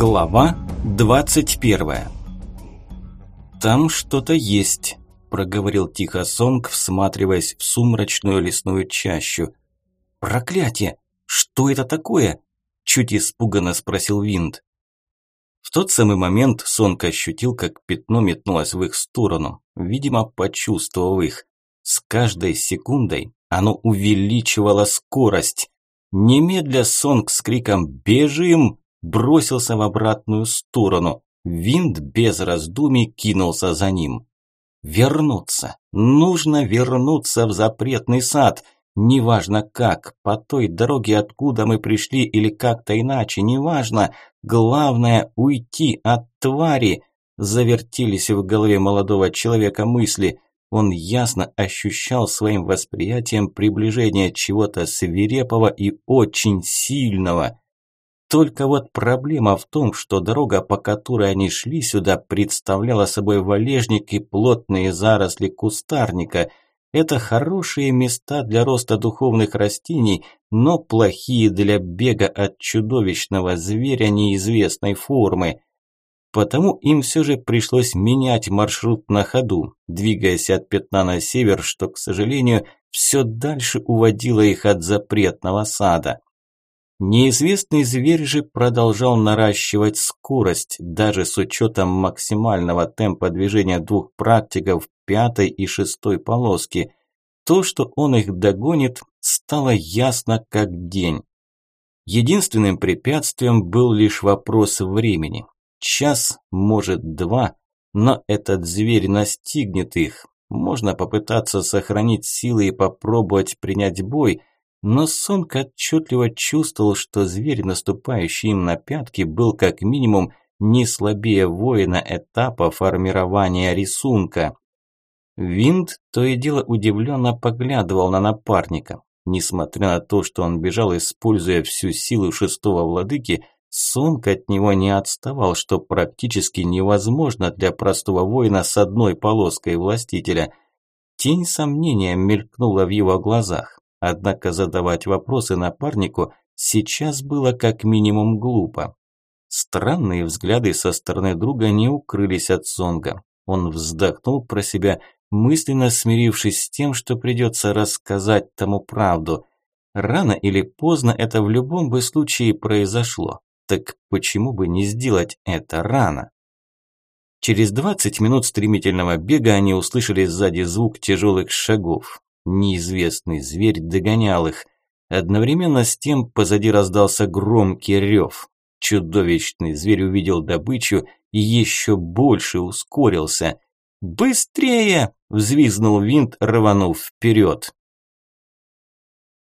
Глава 21 «Там что-то есть», – проговорил тихо Сонг, всматриваясь в сумрачную лесную чащу. «Проклятие! Что это такое?» – чуть испуганно спросил Винт. В тот самый момент Сонг ощутил, как пятно метнулось в их сторону, видимо, почувствовав их. С каждой секундой оно увеличивало скорость. Немедля Сонг с криком «Бежим!» Бросился в обратную сторону. Винт без раздумий кинулся за ним. Вернуться. Нужно вернуться в запретный сад. Неважно как, по той дороге, откуда мы пришли или как-то иначе, неважно. Главное – уйти от твари. Завертелись в голове молодого человека мысли. Он ясно ощущал своим восприятием приближение чего-то свирепого и очень сильного. Только вот проблема в том, что дорога, по которой они шли сюда, представляла собой валежник и плотные заросли кустарника. Это хорошие места для роста духовных растений, но плохие для бега от чудовищного зверя неизвестной формы. Потому им все же пришлось менять маршрут на ходу, двигаясь от пятна на север, что, к сожалению, все дальше уводило их от запретного сада. Неизвестный зверь же продолжал наращивать скорость, даже с учетом максимального темпа движения двух практиков пятой и шестой полоски. То, что он их догонит, стало ясно как день. Единственным препятствием был лишь вопрос времени. Час, может два, но этот зверь настигнет их. Можно попытаться сохранить силы и попробовать принять бой – но Сонг отчетливо чувствовал, что зверь, наступающий им на пятки, был как минимум не слабее воина этапа формирования рисунка. Винт то и дело удивленно поглядывал на напарника. Несмотря на то, что он бежал, используя всю силу шестого владыки, Сонг от него не отставал, что практически невозможно для простого воина с одной полоской властителя. Тень сомнения мелькнула в его глазах. Однако задавать вопросы напарнику сейчас было как минимум глупо. Странные взгляды со стороны друга не укрылись от Сонга. Он вздохнул про себя, мысленно смирившись с тем, что придется рассказать тому правду. Рано или поздно это в любом бы случае произошло. Так почему бы не сделать это рано? Через 20 минут стремительного бега они услышали сзади звук тяжелых шагов. Неизвестный зверь догонял их. Одновременно с тем позади раздался громкий рев. Чудовищный зверь увидел добычу и еще больше ускорился. «Быстрее!» – взвизгнул винт, рванув вперед.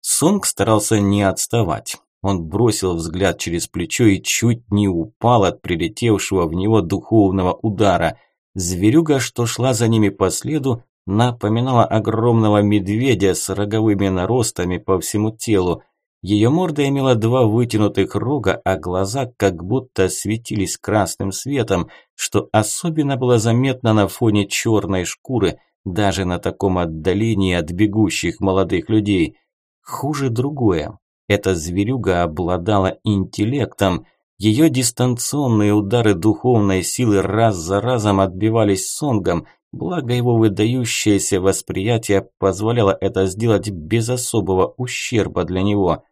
Сонг старался не отставать. Он бросил взгляд через плечо и чуть не упал от прилетевшего в него духовного удара. Зверюга, что шла за ними по следу, напоминала огромного медведя с роговыми наростами по всему телу. Ее морда имела два вытянутых рога, а глаза как будто светились красным светом, что особенно было заметно на фоне черной шкуры, даже на таком отдалении от бегущих молодых людей. Хуже другое. Эта зверюга обладала интеллектом. Ее дистанционные удары духовной силы раз за разом отбивались сонгом – Благо его выдающееся восприятие позволяло это сделать без особого ущерба для него.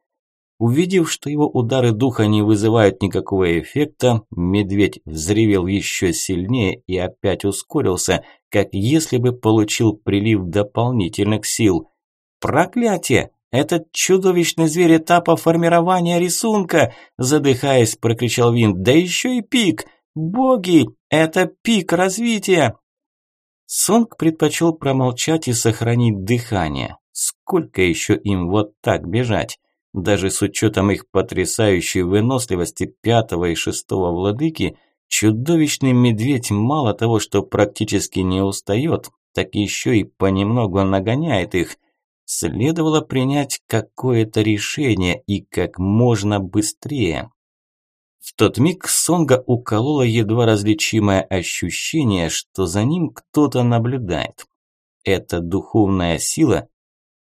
Увидев, что его удары духа не вызывают никакого эффекта, медведь взревел еще сильнее и опять ускорился, как если бы получил прилив дополнительных сил. «Проклятие! Этот чудовищный зверь этапа формирования рисунка!» Задыхаясь, прокричал Винт. «Да еще и пик! Боги! Это пик развития!» Сонг предпочел промолчать и сохранить дыхание. Сколько еще им вот так бежать? Даже с учетом их потрясающей выносливости пятого и шестого владыки, чудовищный медведь мало того, что практически не устает, так еще и понемногу нагоняет их. Следовало принять какое-то решение и как можно быстрее. В тот миг Сонга укололо едва различимое ощущение, что за ним кто-то наблюдает. Эта духовная сила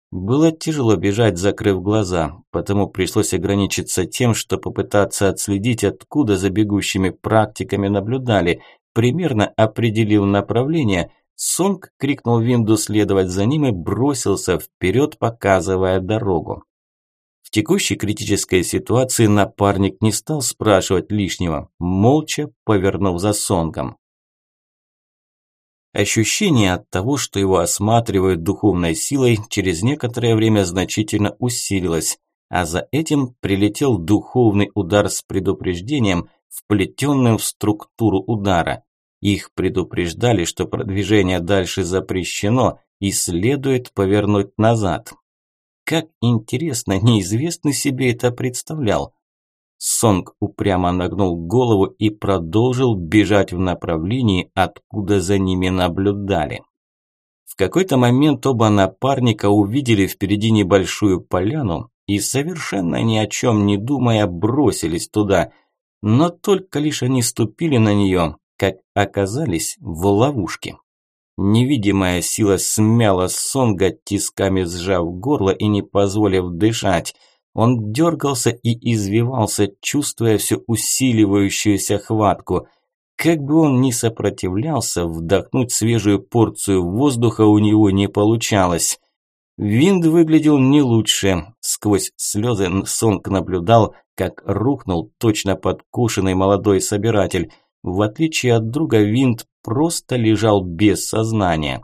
Было тяжело бежать, закрыв глаза, потому пришлось ограничиться тем, что попытаться отследить, откуда за бегущими практиками наблюдали. Примерно определив направление, Сонг крикнул Винду следовать за ним и бросился вперед, показывая дорогу. Текущей критической ситуации напарник не стал спрашивать лишнего, молча повернув за Сонгом. Ощущение от того, что его осматривают духовной силой, через некоторое время значительно усилилось, а за этим прилетел духовный удар с предупреждением, вплетенным в структуру удара. Их предупреждали, что продвижение дальше запрещено и следует повернуть назад. Как интересно, неизвестный себе это представлял. Сонг упрямо нагнул голову и продолжил бежать в направлении, откуда за ними наблюдали. В какой-то момент оба напарника увидели впереди небольшую поляну и, совершенно ни о чем не думая, бросились туда. Но только лишь они ступили на нее, как оказались в ловушке. Невидимая сила смяла Сонга, тисками сжав горло и не позволив дышать – он дергался и извивался, чувствуя все усиливающуюся хватку. Как бы он ни сопротивлялся, вдохнуть свежую порцию воздуха у него не получалось. Винд выглядел не лучше. Сквозь слезы Сонг наблюдал, как рухнул точно подкушенный молодой собиратель. В отличие от друга, Винд просто лежал без сознания.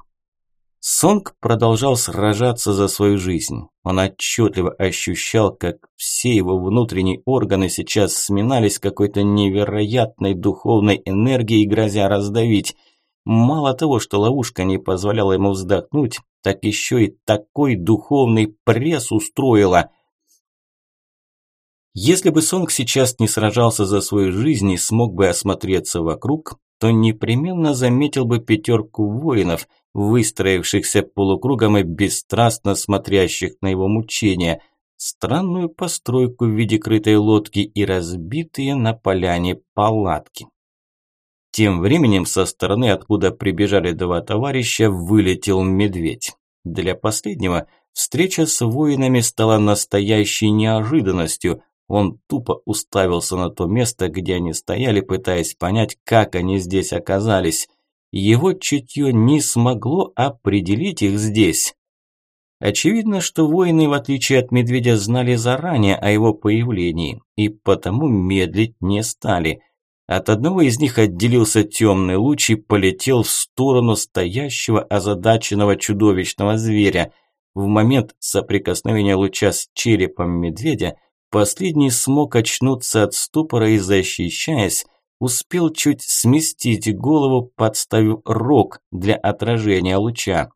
Сонг продолжал сражаться за свою жизнь. Он отчетливо ощущал, как все его внутренние органы сейчас сминались какой-то невероятной духовной энергией, грозя раздавить. Мало того, что ловушка не позволяла ему вздохнуть, так еще и такой духовный пресс устроила. Если бы Сонг сейчас не сражался за свою жизнь и смог бы осмотреться вокруг, то непременно заметил бы пятерку воинов – выстроившихся полукругом и бесстрастно смотрящих на его мучения, странную постройку в виде крытой лодки и разбитые на поляне палатки. Тем временем со стороны, откуда прибежали два товарища, вылетел медведь. Для последнего встреча с воинами стала настоящей неожиданностью. Он тупо уставился на то место, где они стояли, пытаясь понять, как они здесь оказались – его чутье не смогло определить их здесь. Очевидно, что воины, в отличие от медведя, знали заранее о его появлении и потому медлить не стали. От одного из них отделился темный луч и полетел в сторону стоящего озадаченного чудовищного зверя. В момент соприкосновения луча с черепом медведя последний смог очнуться от ступора и, защищаясь, успел чуть сместить голову, подставив рог для отражения луча.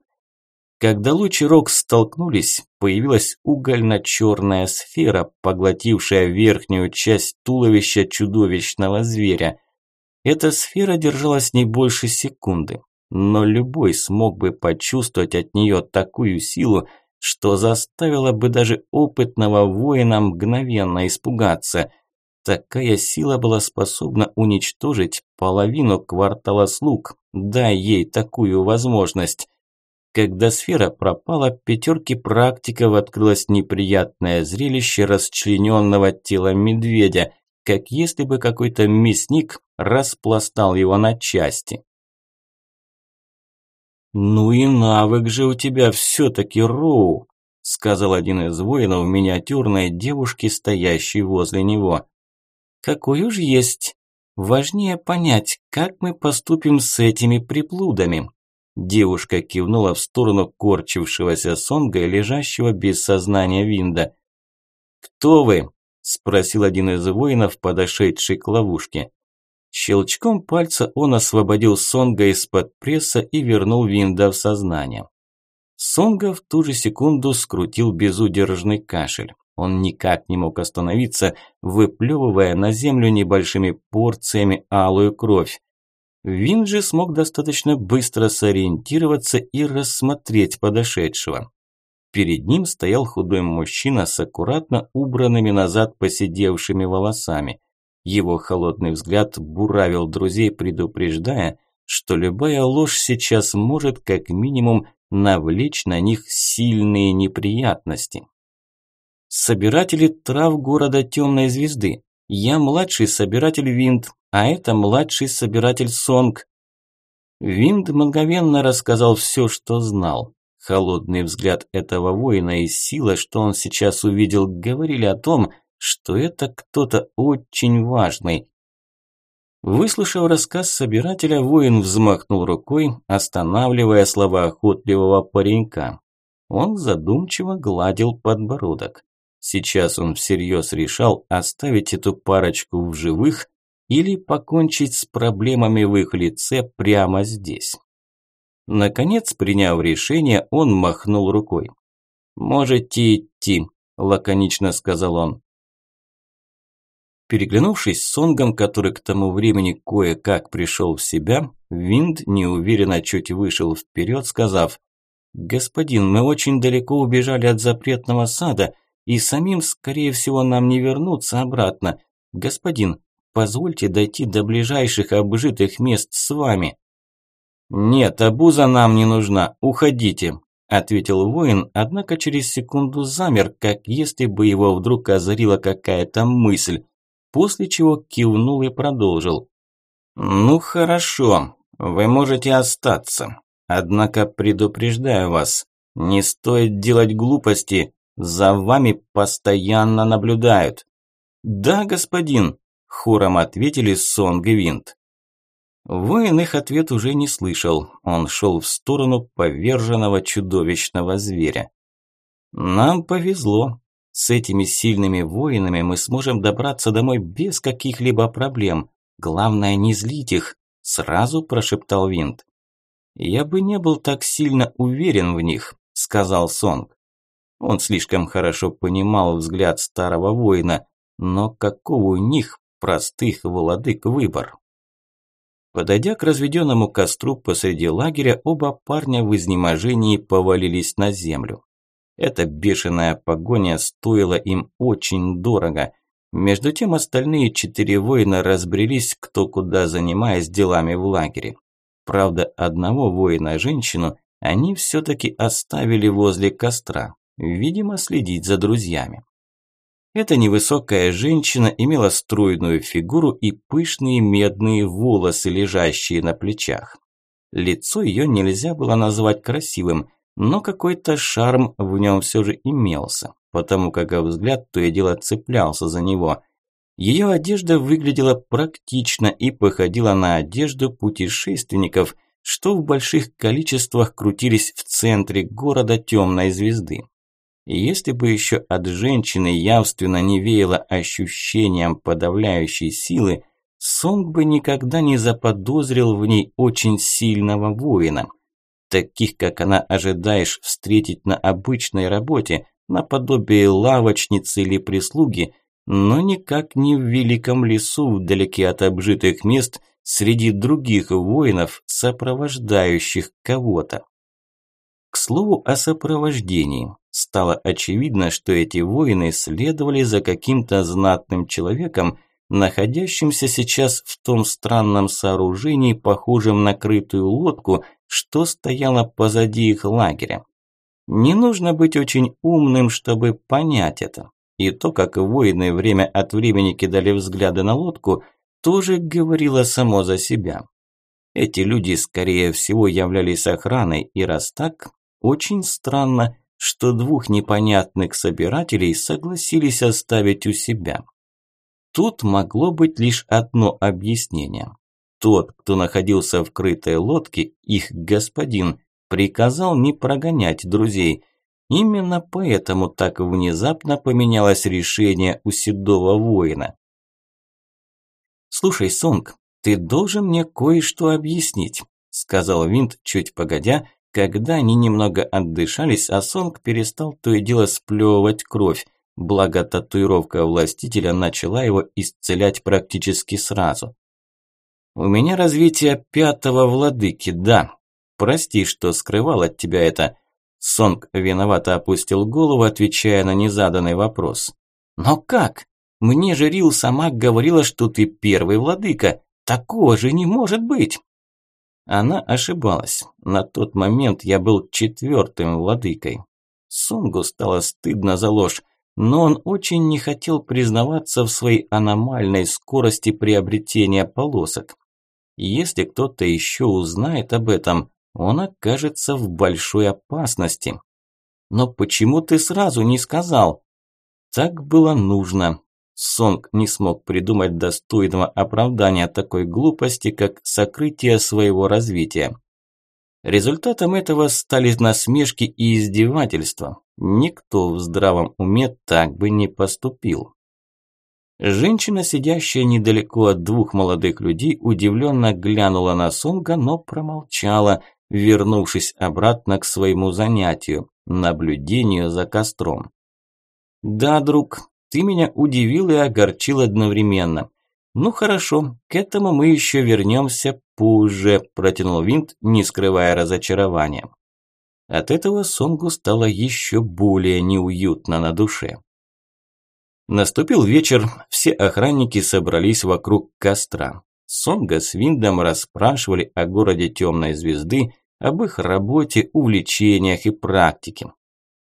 Когда луч и рог столкнулись, появилась угольно-черная сфера, поглотившая верхнюю часть туловища чудовищного зверя. Эта сфера держалась не больше секунды, но любой смог бы почувствовать от нее такую силу, что заставило бы даже опытного воина мгновенно испугаться – Такая сила была способна уничтожить половину квартала слуг, дай ей такую возможность. Когда сфера пропала, пятерке практиков открылось неприятное зрелище расчлененного тела медведя, как если бы какой-то мясник распластал его на части. «Ну и навык же у тебя все-таки, Роу», сказал один из воинов миниатюрной девушки, стоящей возле него. Какой уж есть. Важнее понять, как мы поступим с этими приплудами. Девушка кивнула в сторону корчившегося Сонга и лежащего без сознания Винда. «Кто вы?» – спросил один из воинов, подошедший к ловушке. Щелчком пальца он освободил Сонга из-под пресса и вернул Винда в сознание. Сонга в ту же секунду скрутил безудержный кашель. Он никак не мог остановиться, выплевывая на землю небольшими порциями алую кровь. Вин же смог достаточно быстро сориентироваться и рассмотреть подошедшего. Перед ним стоял худой мужчина с аккуратно убранными назад посидевшими волосами. Его холодный взгляд буравил друзей, предупреждая, что любая ложь сейчас может как минимум навлечь на них сильные неприятности. Собиратели трав города Темной Звезды. Я младший собиратель Винт, а это младший собиратель Сонг. Винт мгновенно рассказал все, что знал. Холодный взгляд этого воина и сила, что он сейчас увидел, говорили о том, что это кто-то очень важный. Выслушав рассказ собирателя, воин взмахнул рукой, останавливая слова охотливого паренька. Он задумчиво гладил подбородок. Сейчас он всерьез решал оставить эту парочку в живых или покончить с проблемами в их лице прямо здесь. Наконец, приняв решение, он махнул рукой. «Можете идти», – лаконично сказал он. Переглянувшись с Сонгом, который к тому времени кое-как пришел в себя, Винд неуверенно чуть вышел вперед, сказав «Господин, мы очень далеко убежали от запретного сада, и самим, скорее всего, нам не вернуться обратно. Господин, позвольте дойти до ближайших обжитых мест с вами». «Нет, обуза нам не нужна, уходите», – ответил воин, однако через секунду замер, как если бы его вдруг озарила какая-то мысль, после чего кивнул и продолжил. «Ну хорошо, вы можете остаться, однако предупреждаю вас, не стоит делать глупости, за вами постоянно наблюдают». «Да, господин», – хором ответили Сонг и Винт. Воин их ответ уже не слышал. Он шел в сторону поверженного чудовищного зверя. Нам повезло. С этими сильными воинами мы сможем добраться домой без каких-либо проблем. Главное не злить их, сразу прошептал Винт. Я бы не был так сильно уверен в них, сказал Сонг. Он слишком хорошо понимал взгляд старого воина, но какого у них, простых владык, выбор? Подойдя к разведенному костру посреди лагеря, оба парня в изнеможении повалились на землю. Эта бешеная погоня стоила им очень дорого. Между тем остальные четыре воина разбрелись кто куда, занимаясь делами в лагере. Правда, одного воина-женщину они все-таки оставили возле костра, видимо, следить за друзьями. Эта невысокая женщина имела стройную фигуру и пышные медные волосы, лежащие на плечах. Лицо ее нельзя было назвать красивым, но какой-то шарм в нем все же имелся, потому как взгляд то и дело цеплялся за него. Ее одежда выглядела практично и походила на одежду путешественников, что в больших количествах крутились в центре города темной звезды. И если бы еще от женщины явственно не веяло ощущением подавляющей силы, Сонг бы никогда не заподозрил в ней очень сильного воина. Таких, как она, ожидаешь встретить на обычной работе, наподобие лавочницы или прислуги, но никак не в великом лесу, вдалеке от обжитых мест, среди других воинов, сопровождающих кого-то. К слову о сопровождении. Стало очевидно, что эти воины следовали за каким-то знатным человеком, находящимся сейчас в том странном сооружении, похожем на крытую лодку, что стояло позади их лагеря. Не нужно быть очень умным, чтобы понять это. И то, как воины время от времени кидали взгляды на лодку, тоже говорило само за себя. Эти люди, скорее всего, являлись охраной, и раз так, очень странно, что двух непонятных собирателей согласились оставить у себя. Тут могло быть лишь одно объяснение. Тот, кто находился в крытой лодке, их господин, приказал не прогонять друзей. Именно поэтому так внезапно поменялось решение у седого воина. «Слушай, Сонг, ты должен мне кое-что объяснить», сказал Винт чуть погодя, когда они немного отдышались, а Сонг перестал то и дело сплевывать кровь, благо татуировка властителя начала его исцелять практически сразу. «У меня развитие пятого владыки, да. Прости, что скрывал от тебя это». Сонг виновато опустил голову, отвечая на незаданный вопрос. «Но как? Мне же Рил сама говорила, что ты первый владыка. Такого же не может быть!» Она ошибалась. На тот момент я был четвертым владыкой. Сунгу стало стыдно за ложь, но он очень не хотел признаваться в своей аномальной скорости приобретения полосок. Если кто-то еще узнает об этом, он окажется в большой опасности. Но почему ты сразу не сказал? Так было нужно. Сонг не смог придумать достойного оправдания такой глупости, как сокрытие своего развития. Результатом этого стали насмешки и издевательства. Никто в здравом уме так бы не поступил. Женщина, сидящая недалеко от двух молодых людей, удивленно глянула на Сонга, но промолчала, вернувшись обратно к своему занятию – наблюдению за костром. «Да, друг, ты меня удивил и огорчил одновременно. Ну хорошо, к этому мы еще вернемся позже, протянул Винт, не скрывая разочарования. От этого Сонгу стало еще более неуютно на душе. Наступил вечер, все охранники собрались вокруг костра. Сонга с Виндом расспрашивали о городе Темной Звезды, об их работе, увлечениях и практике.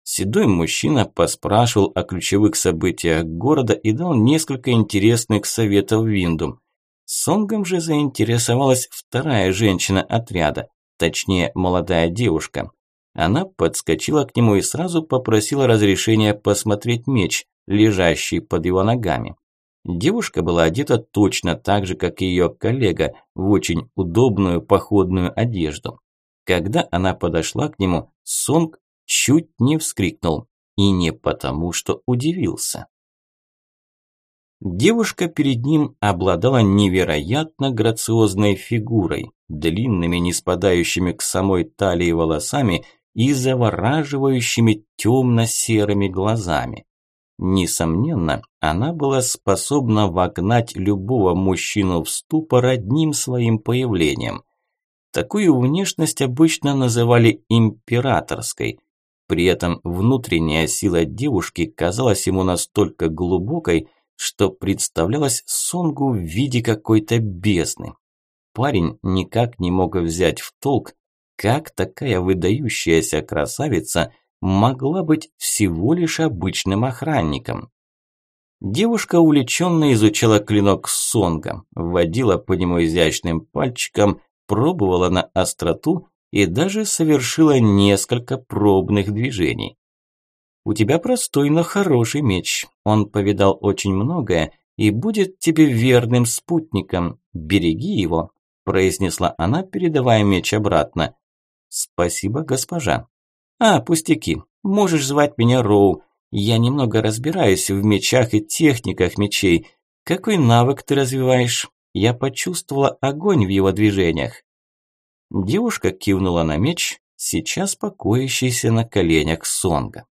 Седой мужчина поспрашивал о ключевых событиях города и дал несколько интересных советов Винду. Сонгом же заинтересовалась вторая женщина отряда, точнее молодая девушка. Она подскочила к нему и сразу попросила разрешения посмотреть меч, лежащий под его ногами. Девушка была одета точно так же, как и ее коллега, в очень удобную походную одежду. Когда она подошла к нему, Сонг чуть не вскрикнул. И не потому, что удивился. Девушка перед ним обладала невероятно грациозной фигурой, длинными, не спадающими к самой талии волосами и завораживающими темно-серыми глазами. Несомненно, она была способна вогнать любого мужчину в ступор одним своим появлением. Такую внешность обычно называли императорской, при этом внутренняя сила девушки казалась ему настолько глубокой, что представлялась Сонгу в виде какой-то бездны. Парень никак не мог взять в толк, как такая выдающаяся красавица могла быть всего лишь обычным охранником. Девушка увлеченно изучала клинок Сонга, водила по нему изящным пальчиком, пробовала на остроту и даже совершила несколько пробных движений. У тебя простой, но хороший меч. Он повидал очень многое и будет тебе верным спутником. Береги его, произнесла она, передавая меч обратно. Спасибо, госпожа. А, пустяки. Можешь звать меня Роу. Я немного разбираюсь в мечах и техниках мечей. Какой навык ты развиваешь? Я почувствовала огонь в его движениях. Девушка кивнула на меч, сейчас покоящийся на коленях Сонга.